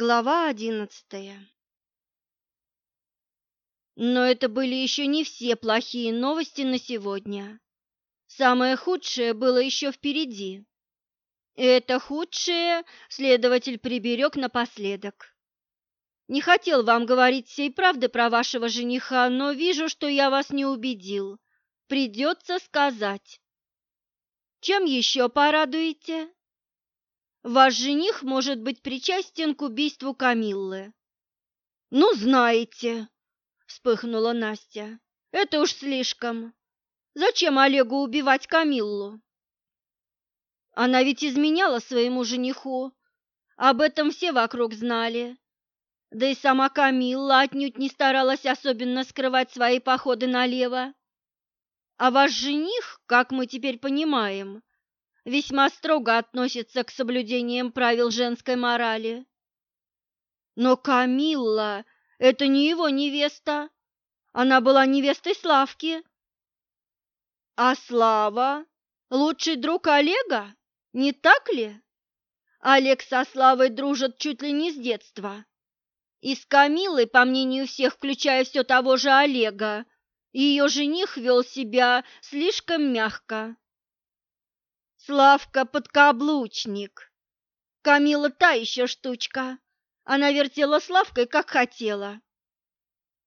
Глава одиннадцатая Но это были еще не все плохие новости на сегодня. Самое худшее было еще впереди. Это худшее следователь приберег напоследок. Не хотел вам говорить всей правды про вашего жениха, но вижу, что я вас не убедил. Придется сказать. Чем еще порадуете? Ваш жених может быть причастен к убийству Камиллы. Ну, знаете, вспыхнула Настя. Это уж слишком. Зачем Олегу убивать Камиллу? Она ведь изменяла своему жениху. Об этом все вокруг знали. Да и сама Камилла отнюдь не старалась особенно скрывать свои походы налево. А ваш жених, как мы теперь понимаем, весьма строго относится к соблюдениям правил женской морали. Но Камилла – это не его невеста. Она была невестой Славки. А Слава – лучший друг Олега, не так ли? Олег со Славой дружат чуть ли не с детства. И с Камилой, по мнению всех, включая все того же Олега, ее жених вел себя слишком мягко. Славка подкаблучник. Камила та еще штучка. Она вертела Славкой, как хотела.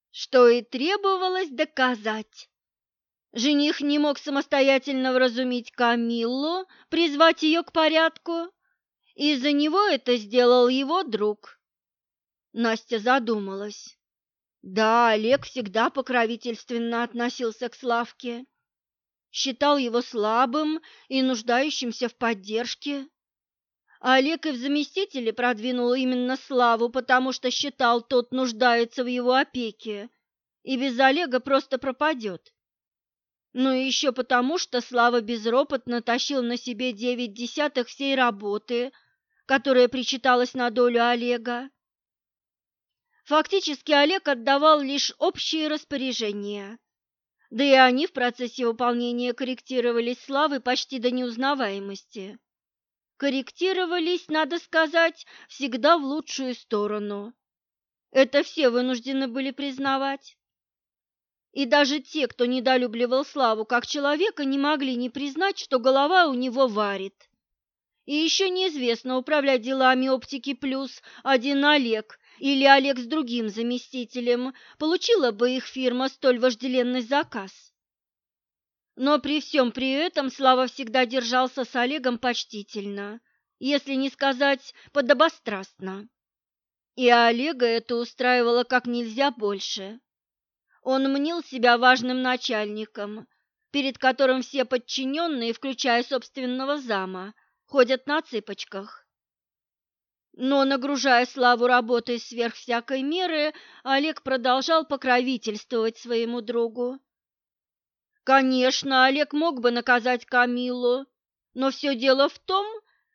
Что и требовалось доказать. Жених не мог самостоятельно вразумить Камиллу, призвать ее к порядку, и за него это сделал его друг. Настя задумалась. Да, Олег всегда покровительственно относился к Славке, считал его слабым и нуждающимся в поддержке. Олег и в заместителе продвинул именно Славу, потому что считал, тот нуждается в его опеке, и без Олега просто пропадет. Ну и еще потому, что Слава безропотно тащил на себе девять десятых всей работы, которая причиталась на долю Олега. Фактически Олег отдавал лишь общие распоряжения, да и они в процессе выполнения корректировались славы почти до неузнаваемости. Корректировались, надо сказать, всегда в лучшую сторону. Это все вынуждены были признавать. И даже те, кто недолюбливал Славу как человека, не могли не признать, что голова у него варит. И еще неизвестно, управлять делами оптики плюс один Олег или Олег с другим заместителем, получила бы их фирма столь вожделенный заказ. Но при всем при этом Слава всегда держался с Олегом почтительно, если не сказать подобострастно. И Олега это устраивало как нельзя больше. Он мнил себя важным начальником, перед которым все подчиненные, включая собственного зама, ходят на цыпочках. Но, нагружая Славу работой сверх всякой меры, Олег продолжал покровительствовать своему другу. Конечно, Олег мог бы наказать Камилу, но все дело в том,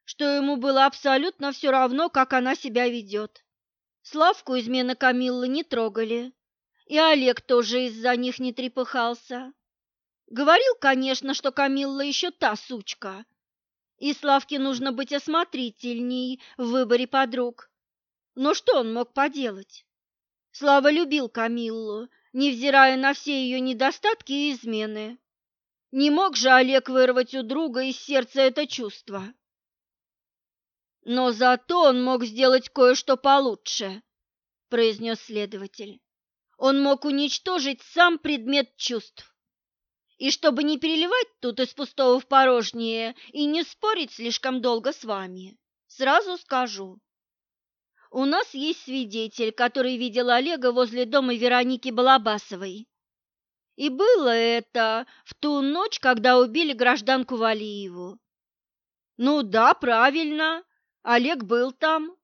что ему было абсолютно все равно, как она себя ведет. Славку измены Камиллы не трогали, и Олег тоже из-за них не трепыхался. Говорил, конечно, что Камилла еще та сучка, и Славке нужно быть осмотрительней в выборе подруг. Но что он мог поделать? Слава любил Камиллу, невзирая на все ее недостатки и измены. Не мог же Олег вырвать у друга из сердца это чувство. Но зато он мог сделать кое-что получше, произнес следователь. Он мог уничтожить сам предмет чувств. И чтобы не переливать тут из пустого в порожнее и не спорить слишком долго с вами, сразу скажу. У нас есть свидетель, который видел Олега возле дома Вероники Балабасовой. И было это в ту ночь, когда убили гражданку Валиеву. Ну да, правильно, Олег был там.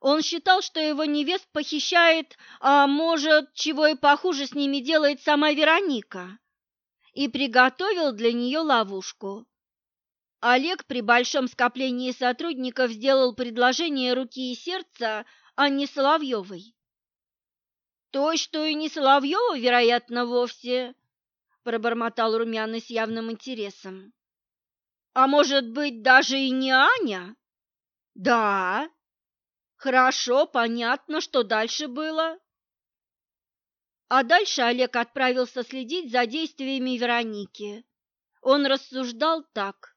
Он считал, что его невест похищает, а может, чего и похуже с ними делает сама Вероника и приготовил для нее ловушку. Олег при большом скоплении сотрудников сделал предложение руки и сердца Анне Соловьевой. «Той, что и не Соловьева, вероятно, вовсе», – пробормотал Румяный с явным интересом. «А может быть, даже и не Аня?» «Да». Хорошо, понятно, что дальше было. А дальше Олег отправился следить за действиями Вероники. Он рассуждал так.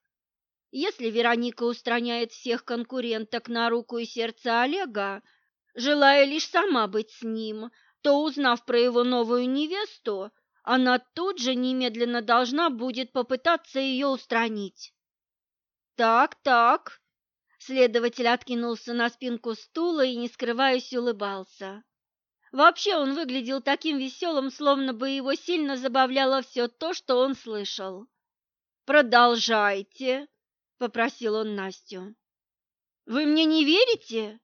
Если Вероника устраняет всех конкуренток на руку и сердце Олега, желая лишь сама быть с ним, то, узнав про его новую невесту, она тут же немедленно должна будет попытаться ее устранить. «Так, так», — следователь откинулся на спинку стула и, не скрываясь, улыбался. Вообще он выглядел таким веселым, словно бы его сильно забавляло все то, что он слышал. «Продолжайте», — попросил он Настю. «Вы мне не верите?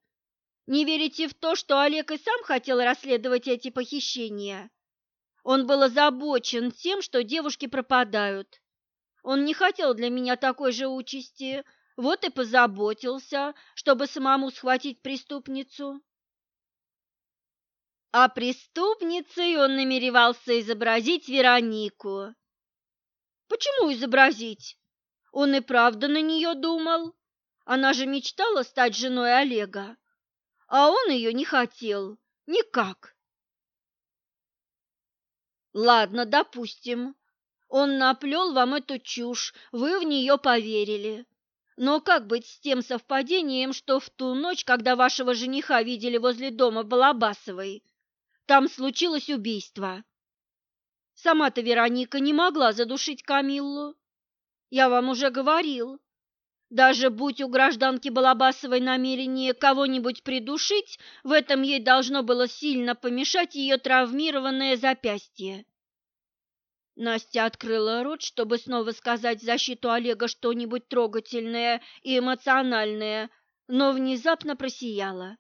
Не верите в то, что Олег и сам хотел расследовать эти похищения? Он был озабочен тем, что девушки пропадают. Он не хотел для меня такой же участи, вот и позаботился, чтобы самому схватить преступницу». А преступницей он намеревался изобразить Веронику. Почему изобразить? Он и правда на нее думал. Она же мечтала стать женой Олега, а он ее не хотел. Никак. Ладно, допустим. Он наплел вам эту чушь, вы в нее поверили. Но как быть с тем совпадением, что в ту ночь, когда вашего жениха видели возле дома Балабасовой, там случилось убийство? Сама-то Вероника не могла задушить Камиллу. Я вам уже говорил. Даже будь у гражданки Балабасовой намерение кого-нибудь придушить, в этом ей должно было сильно помешать ее травмированное запястье. Настя открыла рот, чтобы снова сказать в защиту Олега что-нибудь трогательное и эмоциональное, но внезапно просияла.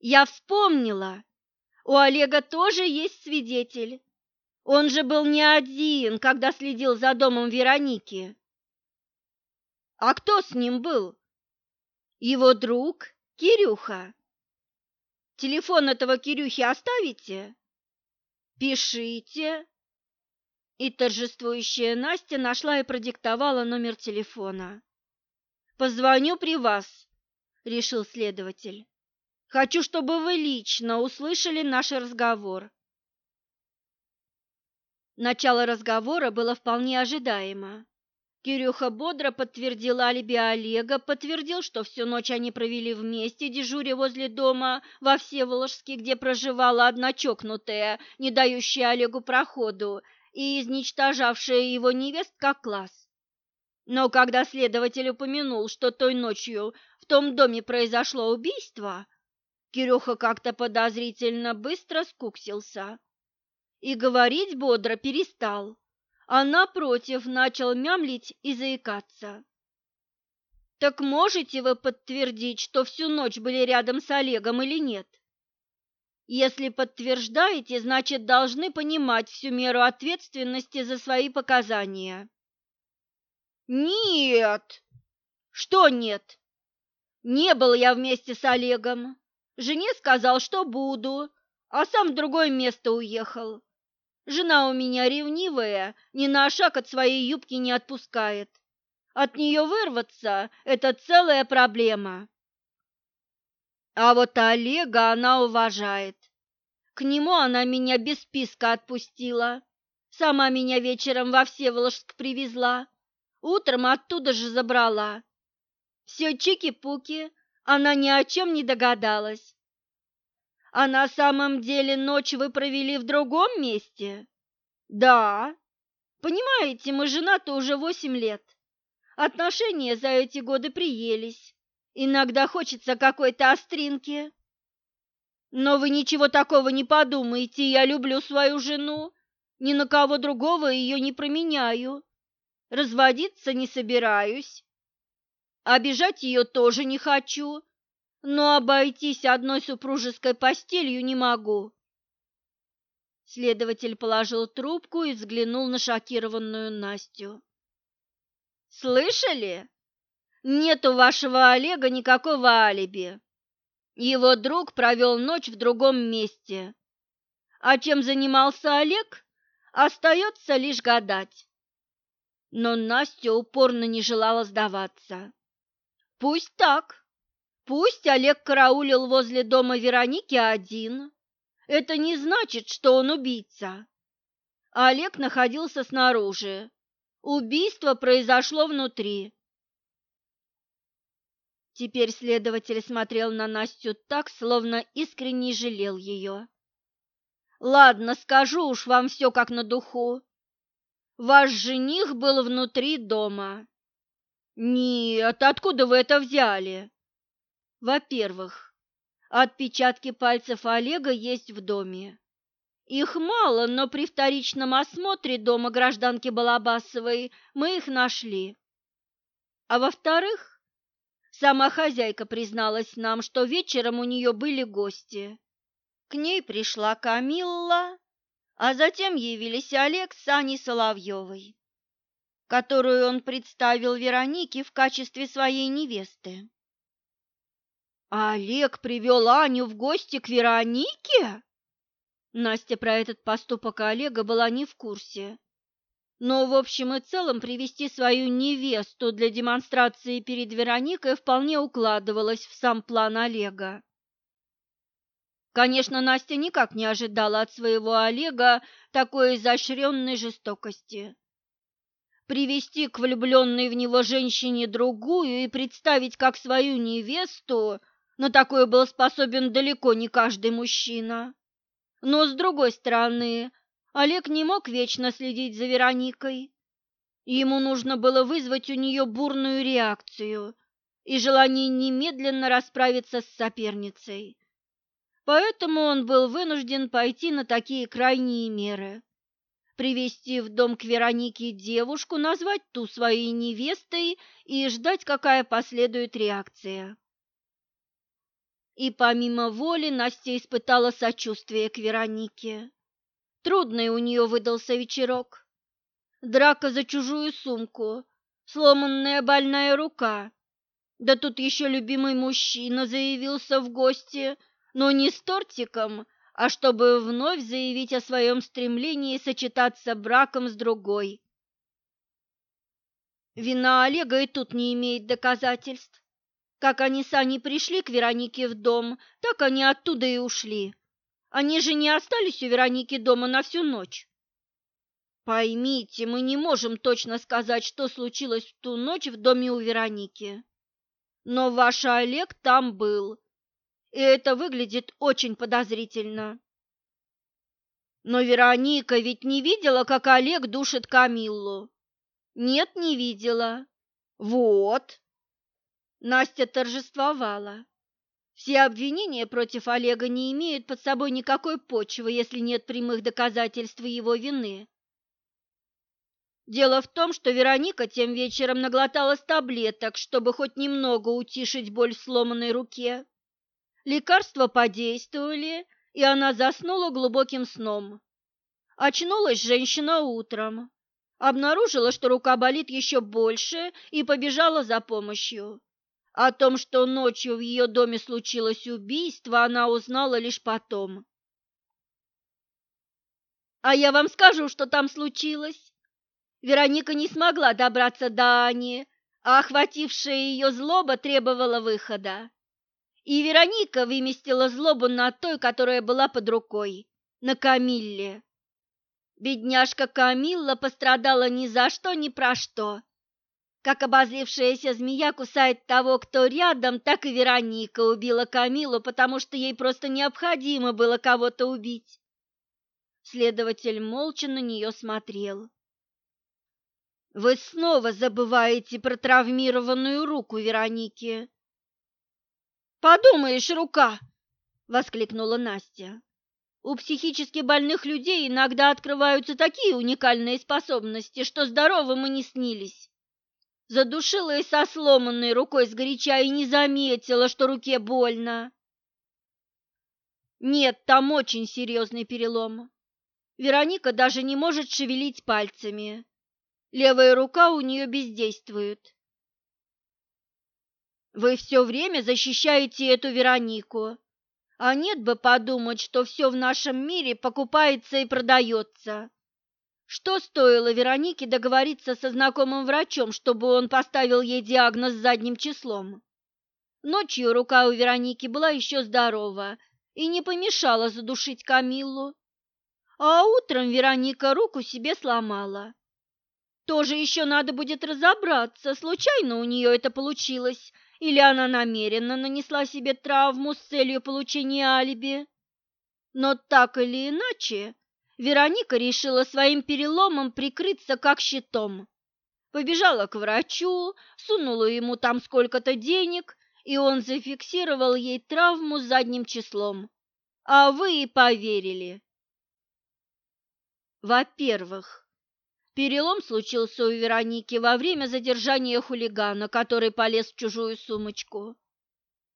«Я вспомнила! У Олега тоже есть свидетель. Он же был не один, когда следил за домом Вероники. А кто с ним был? Его друг Кирюха. Телефон этого Кирюхи оставите? Пишите. И торжествующая Настя нашла и продиктовала номер телефона. «Позвоню при вас», — решил следователь. «Хочу, чтобы вы лично услышали наш разговор. Начало разговора было вполне ожидаемо. Кирюха бодро подтвердил алиби Олега, подтвердил, что всю ночь они провели вместе, дежуря возле дома во Всеволожске, где проживала одна чокнутая, не дающая Олегу проходу и изничтожавшая его невест как класс. Но когда следователь упомянул, что той ночью в том доме произошло убийство, Кирюха как-то подозрительно быстро скуксился и говорить бодро перестал, а напротив начал мямлить и заикаться. «Так можете вы подтвердить, что всю ночь были рядом с Олегом или нет?» Если подтверждаете, значит, должны понимать всю меру ответственности за свои показания. Нет. Что нет? Не был я вместе с Олегом. Жене сказал, что буду, а сам в другое место уехал. Жена у меня ревнивая, ни на шаг от своей юбки не отпускает. От нее вырваться – это целая проблема. А вот Олега она уважает. К нему она меня без списка отпустила. Сама меня вечером во Всеволожск привезла. Утром оттуда же забрала. Все чики-пуки, она ни о чем не догадалась. А на самом деле ночь вы провели в другом месте? Да. Понимаете, мы женаты уже восемь лет. Отношения за эти годы приелись. Иногда хочется какой-то остринки. Но вы ничего такого не подумайте, я люблю свою жену. Ни на кого другого ее не променяю. Разводиться не собираюсь. Обижать ее тоже не хочу но обойтись одной супружеской постелью не могу. Следователь положил трубку и взглянул на шокированную Настю. Слышали? Нет у вашего Олега никакого алиби. Его друг провел ночь в другом месте. А чем занимался Олег, остается лишь гадать. Но Настя упорно не желала сдаваться. Пусть так. Пусть Олег караулил возле дома Вероники один. Это не значит, что он убийца. Олег находился снаружи. Убийство произошло внутри. Теперь следователь смотрел на Настю так, словно искренне жалел ее. «Ладно, скажу уж вам все как на духу. Ваш жених был внутри дома». «Нет, откуда вы это взяли?» «Во-первых, отпечатки пальцев Олега есть в доме. Их мало, но при вторичном осмотре дома гражданки Балабасовой мы их нашли. А во-вторых, Сама хозяйка призналась нам, что вечером у нее были гости. К ней пришла Камилла, а затем явились Олег с Аней Соловьевой, которую он представил Веронике в качестве своей невесты. А Олег привел Аню в гости к Веронике? Настя про этот поступок Олега была не в курсе но в общем и целом привести свою невесту для демонстрации перед Вероникой вполне укладывалось в сам план Олега. Конечно, Настя никак не ожидала от своего Олега такой изощренной жестокости. Привести к влюбленной в него женщине другую и представить как свою невесту, на такое был способен далеко не каждый мужчина. Но, с другой стороны, Олег не мог вечно следить за Вероникой. Ему нужно было вызвать у нее бурную реакцию и желание немедленно расправиться с соперницей. Поэтому он был вынужден пойти на такие крайние меры. Привести в дом к Веронике девушку, назвать ту своей невестой и ждать, какая последует реакция. И помимо воли Настя испытала сочувствие к Веронике. Трудный у нее выдался вечерок. Драка за чужую сумку, сломанная больная рука. Да тут еще любимый мужчина заявился в гости, но не с тортиком, а чтобы вновь заявить о своем стремлении сочетаться браком с другой. Вина Олега и тут не имеет доказательств. Как они с Аней пришли к Веронике в дом, так они оттуда и ушли. Они же не остались у Вероники дома на всю ночь. Поймите, мы не можем точно сказать, что случилось в ту ночь в доме у Вероники. Но ваш Олег там был, и это выглядит очень подозрительно. Но Вероника ведь не видела, как Олег душит Камиллу. Нет, не видела. Вот. Настя торжествовала. Все обвинения против Олега не имеют под собой никакой почвы, если нет прямых доказательств его вины. Дело в том, что Вероника тем вечером наглоталась таблеток, чтобы хоть немного утишить боль в сломанной руке. Лекарства подействовали, и она заснула глубоким сном. Очнулась женщина утром, обнаружила, что рука болит еще больше, и побежала за помощью. О том, что ночью в ее доме случилось убийство, она узнала лишь потом. «А я вам скажу, что там случилось!» Вероника не смогла добраться до Ани, а охватившая ее злоба требовала выхода. И Вероника выместила злобу на той, которая была под рукой, на Камилле. Бедняжка Камилла пострадала ни за что, ни про что как обозлившаяся змея кусает того, кто рядом, так и Вероника убила Камилу, потому что ей просто необходимо было кого-то убить. Следователь молча на нее смотрел. «Вы снова забываете про травмированную руку Вероники». «Подумаешь, рука!» — воскликнула Настя. «У психически больных людей иногда открываются такие уникальные способности, что здоровым и не снились задушила и со сломанной рукой сгоряча и не заметила, что руке больно. Нет, там очень серьезный перелом. Вероника даже не может шевелить пальцами. Левая рука у нее бездействует. Вы все время защищаете эту Веронику. А нет бы подумать, что все в нашем мире покупается и продается. Что стоило Веронике договориться со знакомым врачом, чтобы он поставил ей диагноз задним числом? Ночью рука у Вероники была еще здорова и не помешала задушить Камиллу. А утром Вероника руку себе сломала. Тоже еще надо будет разобраться, случайно у нее это получилось, или она намеренно нанесла себе травму с целью получения алиби. Но так или иначе, Вероника решила своим переломом прикрыться как щитом. Побежала к врачу, сунула ему там сколько-то денег, и он зафиксировал ей травму задним числом. А вы и поверили. Во-первых, перелом случился у Вероники во время задержания хулигана, который полез в чужую сумочку.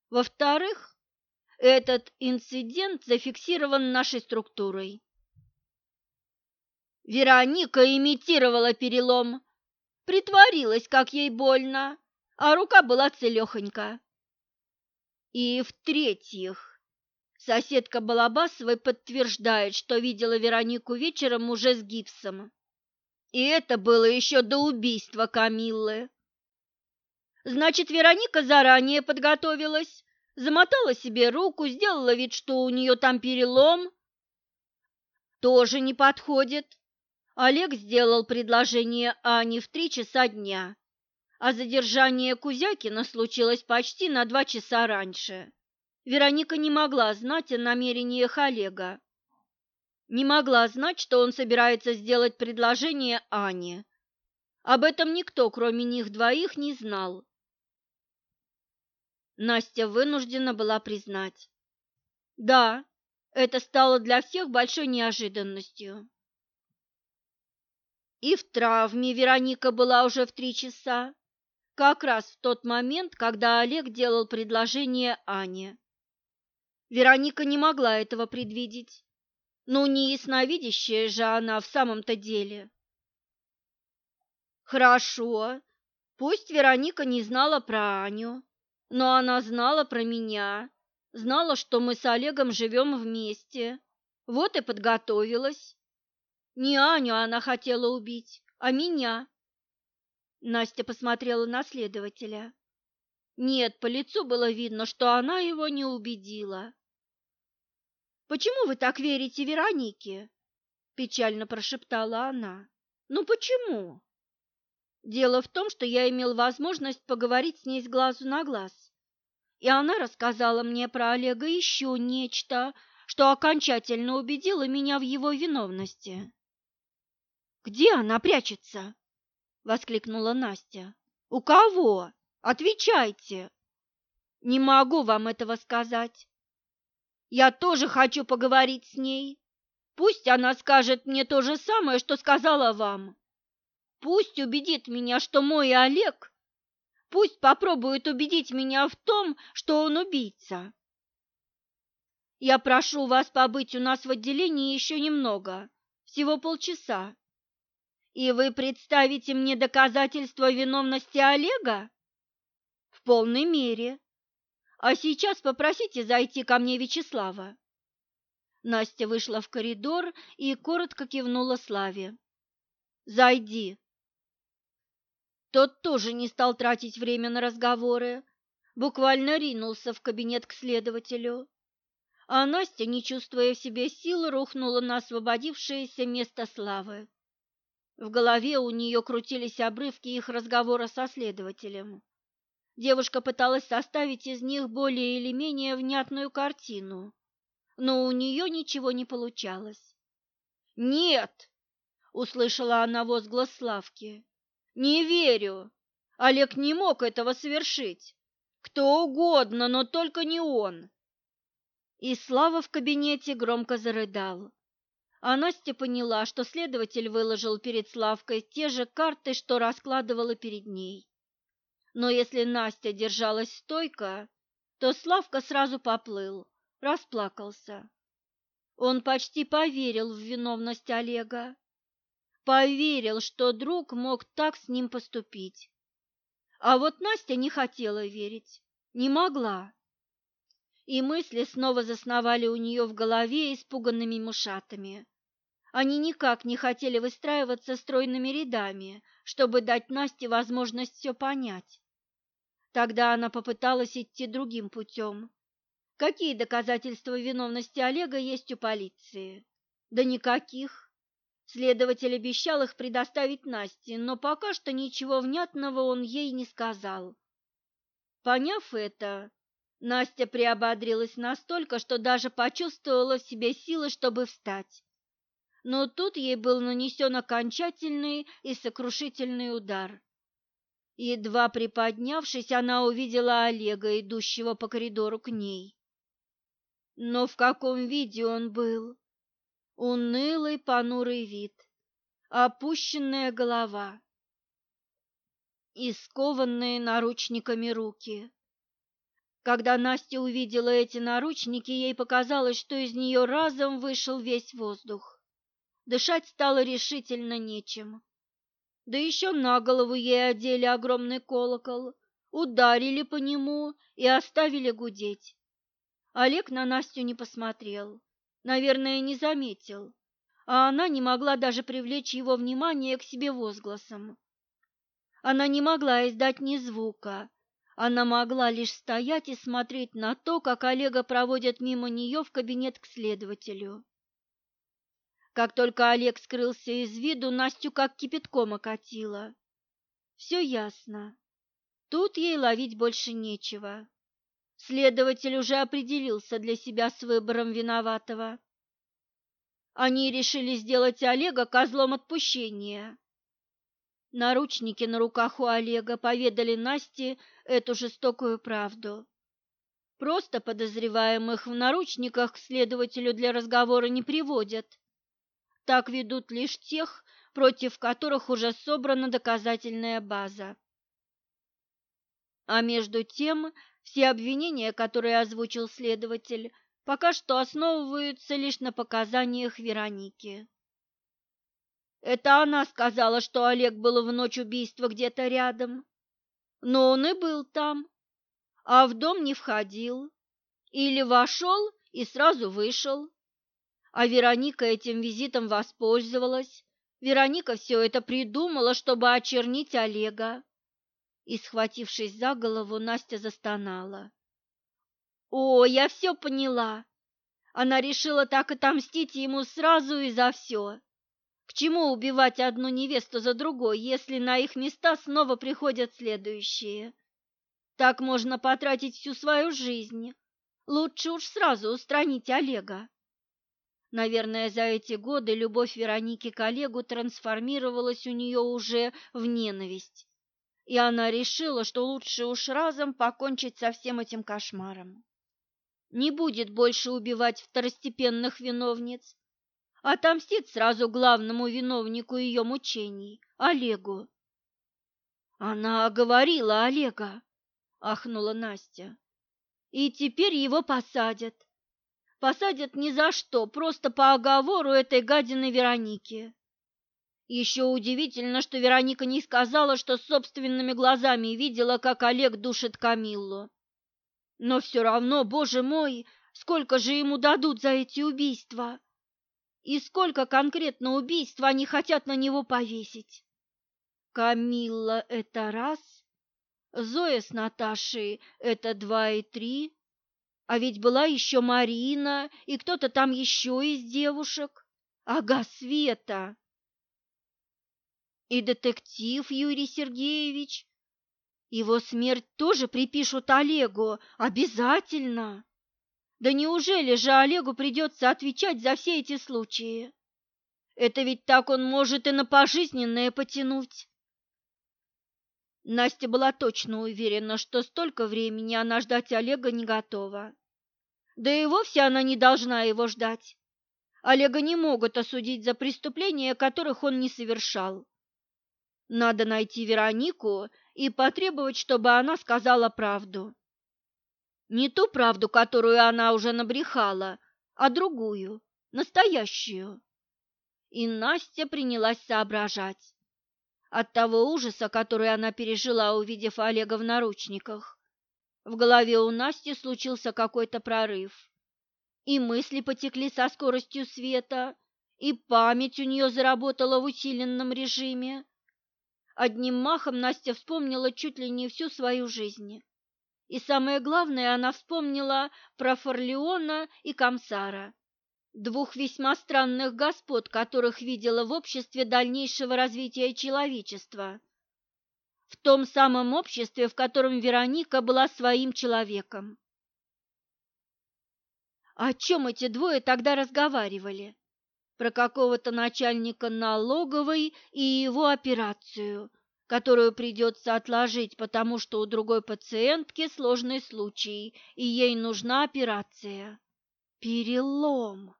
Во-вторых, этот инцидент зафиксирован нашей структурой. Вероника имитировала перелом, притворилась, как ей больно, а рука была целехонька. И в-третьих, соседка Балабасовой подтверждает, что видела Веронику вечером уже с гипсом. И это было еще до убийства Камиллы. Значит, Вероника заранее подготовилась, замотала себе руку, сделала вид, что у нее там перелом. Тоже не подходит. Олег сделал предложение Ане в три часа дня, а задержание Кузякина случилось почти на два часа раньше. Вероника не могла знать о намерениях Олега. Не могла знать, что он собирается сделать предложение Ане. Об этом никто, кроме них двоих, не знал. Настя вынуждена была признать. Да, это стало для всех большой неожиданностью. И в травме Вероника была уже в три часа, как раз в тот момент, когда Олег делал предложение Ане. Вероника не могла этого предвидеть. Ну, не ясновидящая же она в самом-то деле. Хорошо, пусть Вероника не знала про Аню, но она знала про меня, знала, что мы с Олегом живем вместе, вот и подготовилась. Не Аню она хотела убить, а меня. Настя посмотрела на следователя. Нет, по лицу было видно, что она его не убедила. «Почему вы так верите Веронике?» – печально прошептала она. «Ну почему?» «Дело в том, что я имел возможность поговорить с ней с глазу на глаз, и она рассказала мне про Олега еще нечто, что окончательно убедило меня в его виновности. Где она прячется? воскликнула Настя. У кого? Отвечайте. Не могу вам этого сказать. Я тоже хочу поговорить с ней. Пусть она скажет мне то же самое, что сказала вам. Пусть убедит меня, что мой Олег, пусть попробует убедить меня в том, что он убийца. Я прошу вас побыть у нас в отделении еще немного, всего полчаса. И вы представите мне доказательства виновности Олега? В полной мере. А сейчас попросите зайти ко мне Вячеслава. Настя вышла в коридор и коротко кивнула Славе. Зайди. Тот тоже не стал тратить время на разговоры, буквально ринулся в кабинет к следователю. А Настя, не чувствуя в себе сил, рухнула на освободившееся место Славы. В голове у нее крутились обрывки их разговора со следователем. Девушка пыталась составить из них более или менее внятную картину, но у нее ничего не получалось. «Нет!» — услышала она возглас Славки. «Не верю! Олег не мог этого совершить. Кто угодно, но только не он!» И Слава в кабинете громко зарыдал. А Настя поняла, что следователь выложил перед Славкой те же карты, что раскладывала перед ней. Но если Настя держалась стойко, то Славка сразу поплыл, расплакался. Он почти поверил в виновность Олега. Поверил, что друг мог так с ним поступить. А вот Настя не хотела верить, не могла. И мысли снова засновали у нее в голове испуганными мышатами. Они никак не хотели выстраиваться стройными рядами, чтобы дать Насте возможность все понять. Тогда она попыталась идти другим путем. Какие доказательства виновности Олега есть у полиции? Да никаких. Следователь обещал их предоставить Насте, но пока что ничего внятного он ей не сказал. Поняв это, Настя приободрилась настолько, что даже почувствовала в себе силы, чтобы встать. Но тут ей был нанесен окончательный и сокрушительный удар. Едва приподнявшись, она увидела Олега, идущего по коридору к ней. Но в каком виде он был? Унылый, понурый вид, опущенная голова и скованные наручниками руки. Когда Настя увидела эти наручники, ей показалось, что из нее разом вышел весь воздух. Дышать стало решительно нечем. Да еще на голову ей одели огромный колокол, ударили по нему и оставили гудеть. Олег на Настю не посмотрел, наверное, не заметил, а она не могла даже привлечь его внимание к себе возгласом. Она не могла издать ни звука, она могла лишь стоять и смотреть на то, как Олега проводят мимо нее в кабинет к следователю. Как только Олег скрылся из виду, Настю как кипятком окатило. Все ясно. Тут ей ловить больше нечего. Следователь уже определился для себя с выбором виноватого. Они решили сделать Олега козлом отпущения. Наручники на руках у Олега поведали Насте эту жестокую правду. Просто подозреваемых в наручниках к следователю для разговора не приводят. Так ведут лишь тех, против которых уже собрана доказательная база. А между тем все обвинения, которые озвучил следователь, пока что основываются лишь на показаниях Вероники. Это она сказала, что Олег был в ночь убийства где-то рядом. Но он и был там, а в дом не входил. Или вошел и сразу вышел. А Вероника этим визитом воспользовалась. Вероника все это придумала, чтобы очернить Олега и, схватившись за голову, Настя застонала. «О, я все поняла! Она решила так отомстить ему сразу и за все. К чему убивать одну невесту за другой, если на их места снова приходят следующие? Так можно потратить всю свою жизнь. Лучше уж сразу устранить Олега». Наверное, за эти годы любовь Вероники к Олегу трансформировалась у нее уже в ненависть и она решила, что лучше уж разом покончить со всем этим кошмаром. Не будет больше убивать второстепенных виновниц, отомстит сразу главному виновнику ее мучений, Олегу. Она оговорила Олега, ахнула Настя. И теперь его посадят. Посадят ни за что, просто по оговору этой гадины Вероники. Еще удивительно, что Вероника не сказала, что собственными глазами видела, как Олег душит Камиллу. Но все равно, боже мой, сколько же ему дадут за эти убийства? И сколько конкретно убийств они хотят на него повесить? Камилла — это раз, Зоя с Наташей — это два и три, а ведь была еще Марина и кто-то там еще из девушек. Ага, Света! И детектив Юрий Сергеевич. Его смерть тоже припишут Олегу, обязательно. Да неужели же Олегу придется отвечать за все эти случаи? Это ведь так он может и на пожизненное потянуть. Настя была точно уверена, что столько времени она ждать Олега не готова. Да и вовсе она не должна его ждать. Олега не могут осудить за преступления, которых он не совершал. Надо найти Веронику и потребовать, чтобы она сказала правду. Не ту правду, которую она уже набрехала, а другую, настоящую. И Настя принялась соображать. От того ужаса, который она пережила, увидев Олега в наручниках, в голове у Насти случился какой-то прорыв. И мысли потекли со скоростью света, и память у нее заработала в усиленном режиме Одним махом Настя вспомнила чуть ли не всю свою жизнь. И самое главное, она вспомнила про Форлеона и Камсара, двух весьма странных господ, которых видела в обществе дальнейшего развития человечества. В том самом обществе, в котором Вероника была своим человеком. О чем эти двое тогда разговаривали? Про какого-то начальника налоговой и его операцию, которую придется отложить, потому что у другой пациентки сложный случай, и ей нужна операция. Перелом.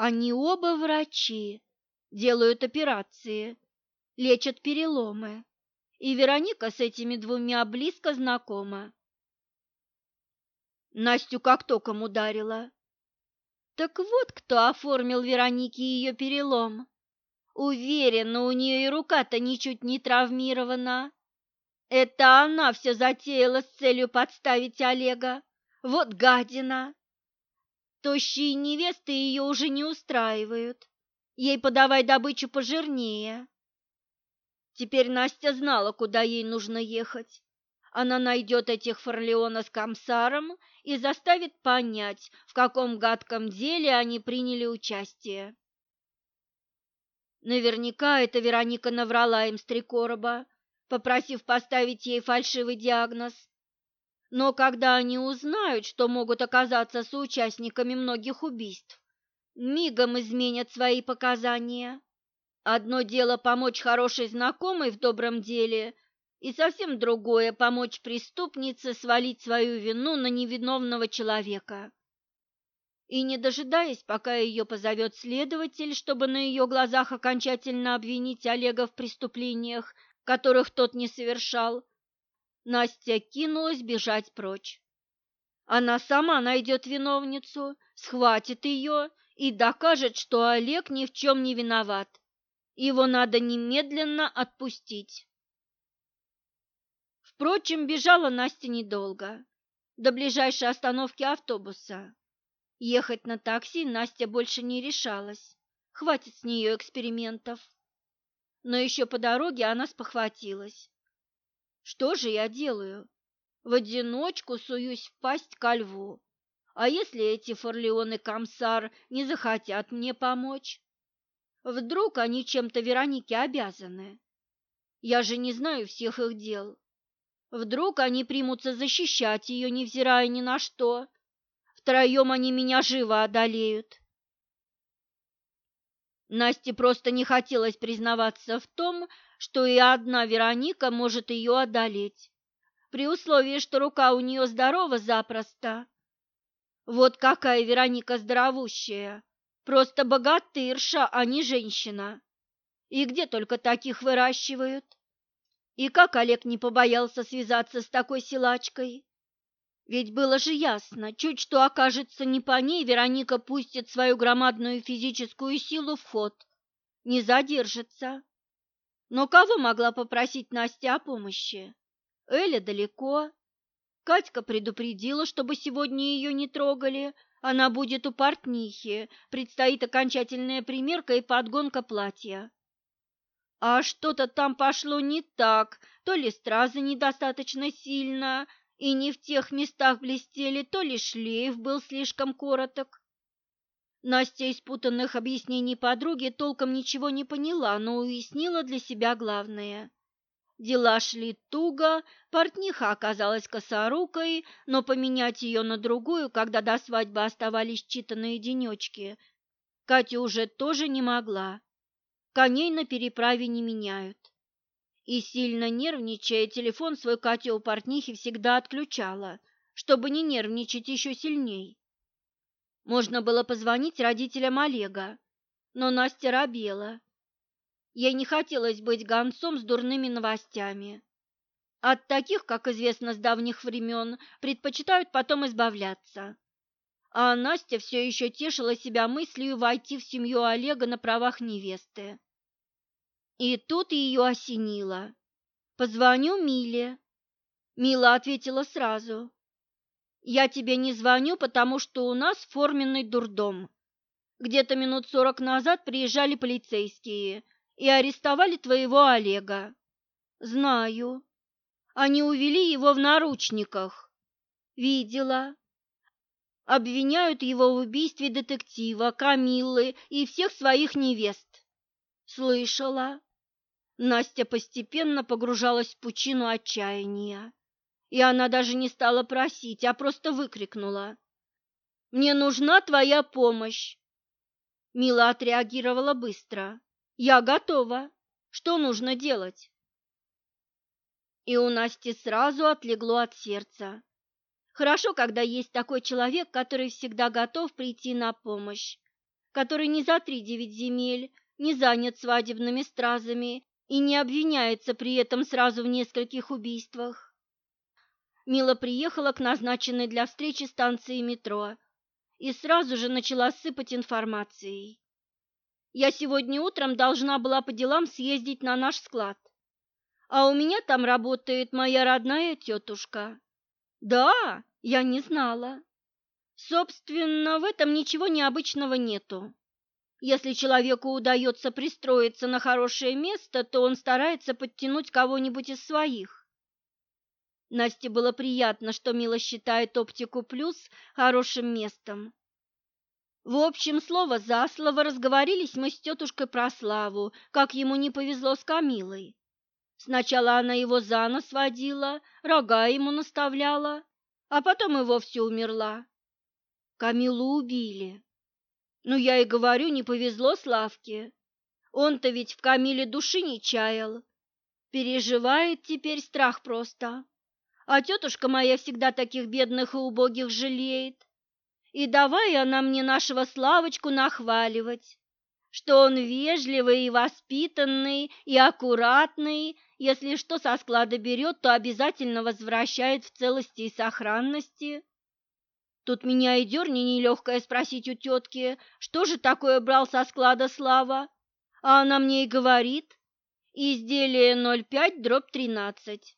Они оба врачи, делают операции, лечат переломы. И Вероника с этими двумя близко знакома. Настю как током ударила. Так вот, кто оформил Веронике ее перелом. Уверена, у нее и рука-то ничуть не травмирована. Это она все затеяла с целью подставить Олега. Вот гадина. Тощие невесты ее уже не устраивают. Ей подавай добычу пожирнее. Теперь Настя знала, куда ей нужно ехать. Она найдет этих Форлеона с Камсаром и заставит понять, в каком гадком деле они приняли участие. Наверняка это Вероника наврала им с три короба, попросив поставить ей фальшивый диагноз. Но когда они узнают, что могут оказаться соучастниками многих убийств, мигом изменят свои показания. Одно дело помочь хорошей знакомой в добром деле – и совсем другое – помочь преступнице свалить свою вину на невиновного человека. И не дожидаясь, пока ее позовет следователь, чтобы на ее глазах окончательно обвинить Олега в преступлениях, которых тот не совершал, Настя кинулась бежать прочь. Она сама найдет виновницу, схватит ее и докажет, что Олег ни в чем не виноват. Его надо немедленно отпустить. Впрочем, бежала Настя недолго, до ближайшей остановки автобуса. Ехать на такси Настя больше не решалась, хватит с нее экспериментов. Но еще по дороге она спохватилась. Что же я делаю? В одиночку суюсь в пасть ко льву. А если эти Форлеоны Камсар не захотят мне помочь? Вдруг они чем-то Веронике обязаны? Я же не знаю всех их дел. Вдруг они примутся защищать ее, невзирая ни на что. Втроем они меня живо одолеют. Насте просто не хотелось признаваться в том, что и одна Вероника может ее одолеть, при условии, что рука у нее здорова запросто. Вот какая Вероника здоровущая, просто богатырша, а не женщина. И где только таких выращивают? И как Олег не побоялся связаться с такой силачкой? Ведь было же ясно, чуть что окажется не по ней, Вероника пустит свою громадную физическую силу в ход, не задержится. Но кого могла попросить Настя о помощи? Эля далеко. Катька предупредила, чтобы сегодня ее не трогали, она будет у портнихи, предстоит окончательная примерка и подгонка платья. А что-то там пошло не так, то ли стразы недостаточно сильно и не в тех местах блестели, то ли шлейф был слишком короток. Настя из путанных объяснений подруги толком ничего не поняла, но уяснила для себя главное. Дела шли туго, портниха оказалась косорукой, но поменять ее на другую, когда до свадьбы оставались считанные денечки, Катя уже тоже не могла коней на переправе не меняют. И сильно нервничая, телефон свой Катя у портнихи всегда отключала, чтобы не нервничать еще сильней. Можно было позвонить родителям Олега, но Настя робела. Ей не хотелось быть гонцом с дурными новостями. От таких, как известно с давних времен, предпочитают потом избавляться. А Настя все еще тешила себя мыслью войти в семью Олега на правах невесты. И тут ее осенило. «Позвоню Миле». Мила ответила сразу. «Я тебе не звоню, потому что у нас форменный дурдом. Где-то минут сорок назад приезжали полицейские и арестовали твоего Олега. Знаю. Они увели его в наручниках. Видела. Обвиняют его в убийстве детектива, Камиллы и всех своих невест. Слышала. Настя постепенно погружалась в пучину отчаяния. И она даже не стала просить, а просто выкрикнула. «Мне нужна твоя помощь!» Мила отреагировала быстро. «Я готова. Что нужно делать?» И у Насти сразу отлегло от сердца. Хорошо, когда есть такой человек, который всегда готов прийти на помощь, который не за три девять земель, не занят свадебными стразами и не обвиняется при этом сразу в нескольких убийствах. Мила приехала к назначенной для встречи станции метро и сразу же начала сыпать информацией. Я сегодня утром должна была по делам съездить на наш склад, а у меня там работает моя родная тетушка. Да, я не знала. Собственно, в этом ничего необычного нету. Если человеку удается пристроиться на хорошее место, то он старается подтянуть кого-нибудь из своих. Насте было приятно, что Мила считает оптику плюс хорошим местом. В общем, слово за слово разговорились мы с тетушкой про Славу, как ему не повезло с Камилой. Сначала она его за нос водила, рога ему наставляла, а потом и вовсе умерла. Камилу убили. Ну, я и говорю, не повезло Славке. Он-то ведь в Камиле души не чаял. Переживает теперь страх просто. А тетушка моя всегда таких бедных и убогих жалеет. И давай она мне нашего Славочку нахваливать, что он вежливый и воспитанный, и аккуратный, если что со склада берет, то обязательно возвращает в целости и сохранности. Тут меня и дерни нелегкое спросить у тетки, что же такое брал со склада Слава, а она мне и говорит, изделие 05 дробь 13.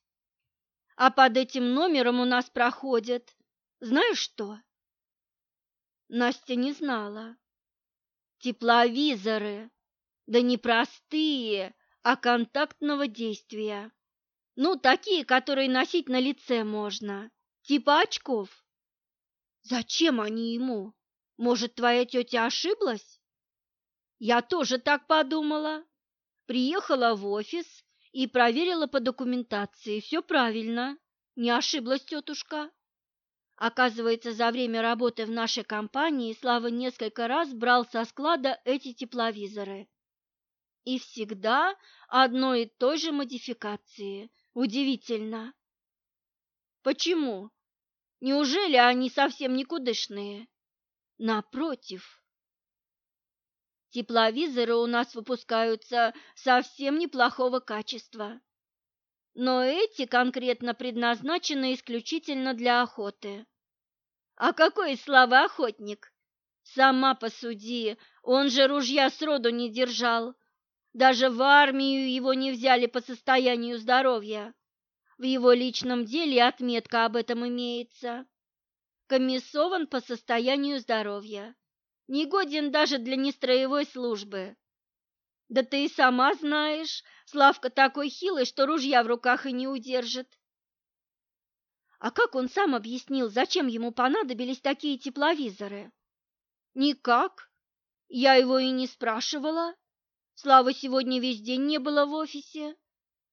А под этим номером у нас проходит, знаешь что? Настя не знала. Тепловизоры, да не простые, а контактного действия. Ну, такие, которые носить на лице можно, типа очков. Зачем они ему? Может, твоя тетя ошиблась? Я тоже так подумала. Приехала в офис и проверила по документации. Все правильно, не ошиблась тетушка. Оказывается, за время работы в нашей компании Слава несколько раз брал со склада эти тепловизоры. И всегда одной и той же модификации. Удивительно. Почему? Неужели они совсем никудышные? Напротив. Тепловизоры у нас выпускаются совсем неплохого качества. Но эти конкретно предназначены исключительно для охоты. А какой слава охотник? Сама посуди, он же ружья сроду не держал. Даже в армию его не взяли по состоянию здоровья. В его личном деле отметка об этом имеется. Комиссован по состоянию здоровья не годен даже для нестроевой службы. Да ты и сама знаешь, Славка такой хилый, что ружья в руках и не удержит. А как он сам объяснил, зачем ему понадобились такие тепловизоры? Никак. Я его и не спрашивала. Славы сегодня весь день не было в офисе.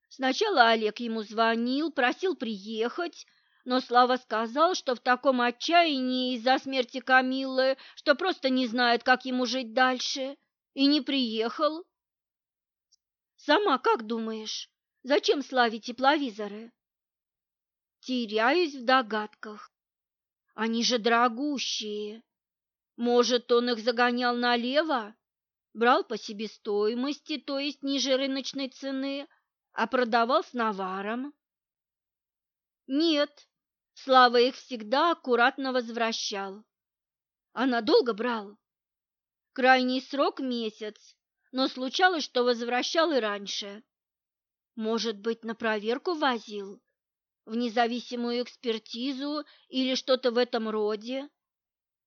Сначала Олег ему звонил, просил приехать, но Слава сказал, что в таком отчаянии из-за смерти Камиллы, что просто не знает, как ему жить дальше, и не приехал. Сама как думаешь, зачем Славе тепловизоры? Теряюсь в догадках. Они же дорогущие. Может, он их загонял налево, брал по себестоимости, то есть ниже рыночной цены, а продавал с наваром? Нет, Слава их всегда аккуратно возвращал. А надолго брал? Крайний срок – месяц, но случалось, что возвращал и раньше. Может быть, на проверку возил? В независимую экспертизу или что-то в этом роде?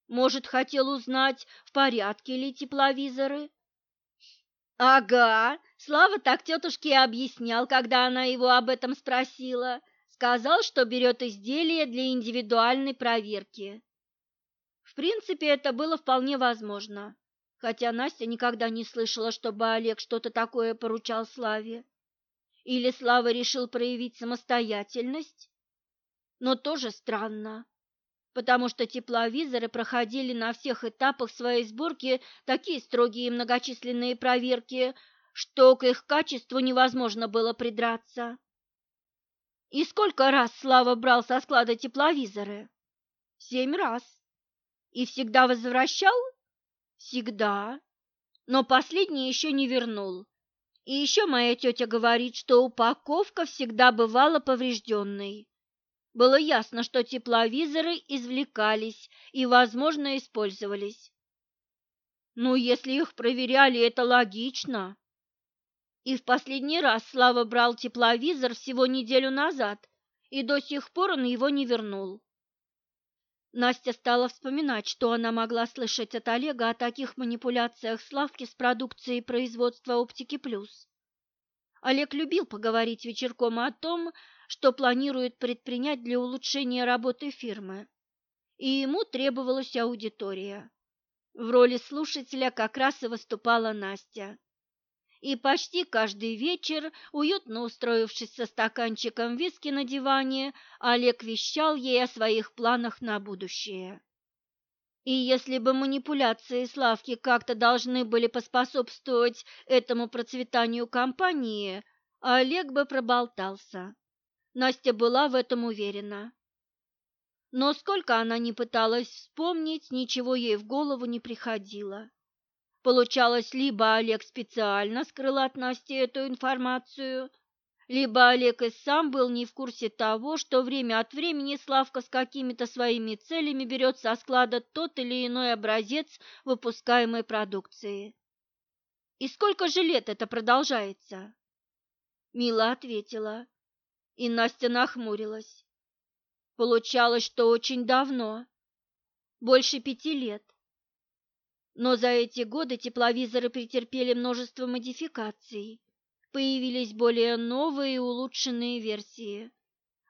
Может, хотел узнать, в порядке ли тепловизоры? Ага, Слава так тетушке объяснял, когда она его об этом спросила. Сказал, что берет изделие для индивидуальной проверки. В принципе, это было вполне возможно, хотя Настя никогда не слышала, чтобы Олег что-то такое поручал Славе. Или Слава решил проявить самостоятельность? Но тоже странно, потому что тепловизоры проходили на всех этапах своей сборки такие строгие и многочисленные проверки, что к их качеству невозможно было придраться. И сколько раз Слава брал со склада тепловизоры? Семь раз. И всегда возвращал? Всегда. Но последний еще не вернул. И еще моя тетя говорит, что упаковка всегда бывала поврежденной. Было ясно, что тепловизоры извлекались и, возможно, использовались. Ну, если их проверяли, это логично. И в последний раз Слава брал тепловизор всего неделю назад, и до сих пор он его не вернул. Настя стала вспоминать, что она могла слышать от Олега о таких манипуляциях Славки с продукцией производства «Оптики Плюс». Олег любил поговорить вечерком о том, что планирует предпринять для улучшения работы фирмы, и ему требовалась аудитория. В роли слушателя как раз и выступала Настя и почти каждый вечер, уютно устроившись со стаканчиком виски на диване, Олег вещал ей о своих планах на будущее. И если бы манипуляции Славки как-то должны были поспособствовать этому процветанию компании, Олег бы проболтался. Настя была в этом уверена. Но сколько она ни пыталась вспомнить, ничего ей в голову не приходило. Получалось, либо Олег специально скрыл от Насти эту информацию, либо Олег и сам был не в курсе того, что время от времени Славка с какими-то своими целями берет со склада тот или иной образец выпускаемой продукции. «И сколько же лет это продолжается?» Мила ответила, и Настя нахмурилась. Получалось, что очень давно, больше пяти лет. Но за эти годы тепловизоры претерпели множество модификаций. Появились более новые и улучшенные версии.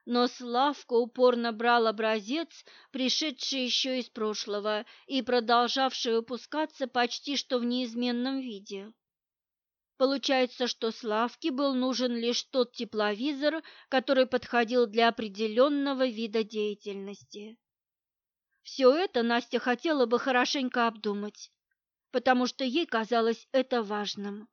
Но Славка упорно брал образец, пришедший еще из прошлого и продолжавший выпускаться почти что в неизменном виде. Получается, что Славке был нужен лишь тот тепловизор, который подходил для определенного вида деятельности. Все это Настя хотела бы хорошенько обдумать, потому что ей казалось это важным.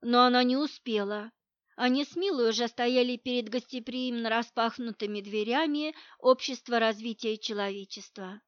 Но она не успела. Они с Милой уже стояли перед гостеприимно распахнутыми дверями Общества развития человечества.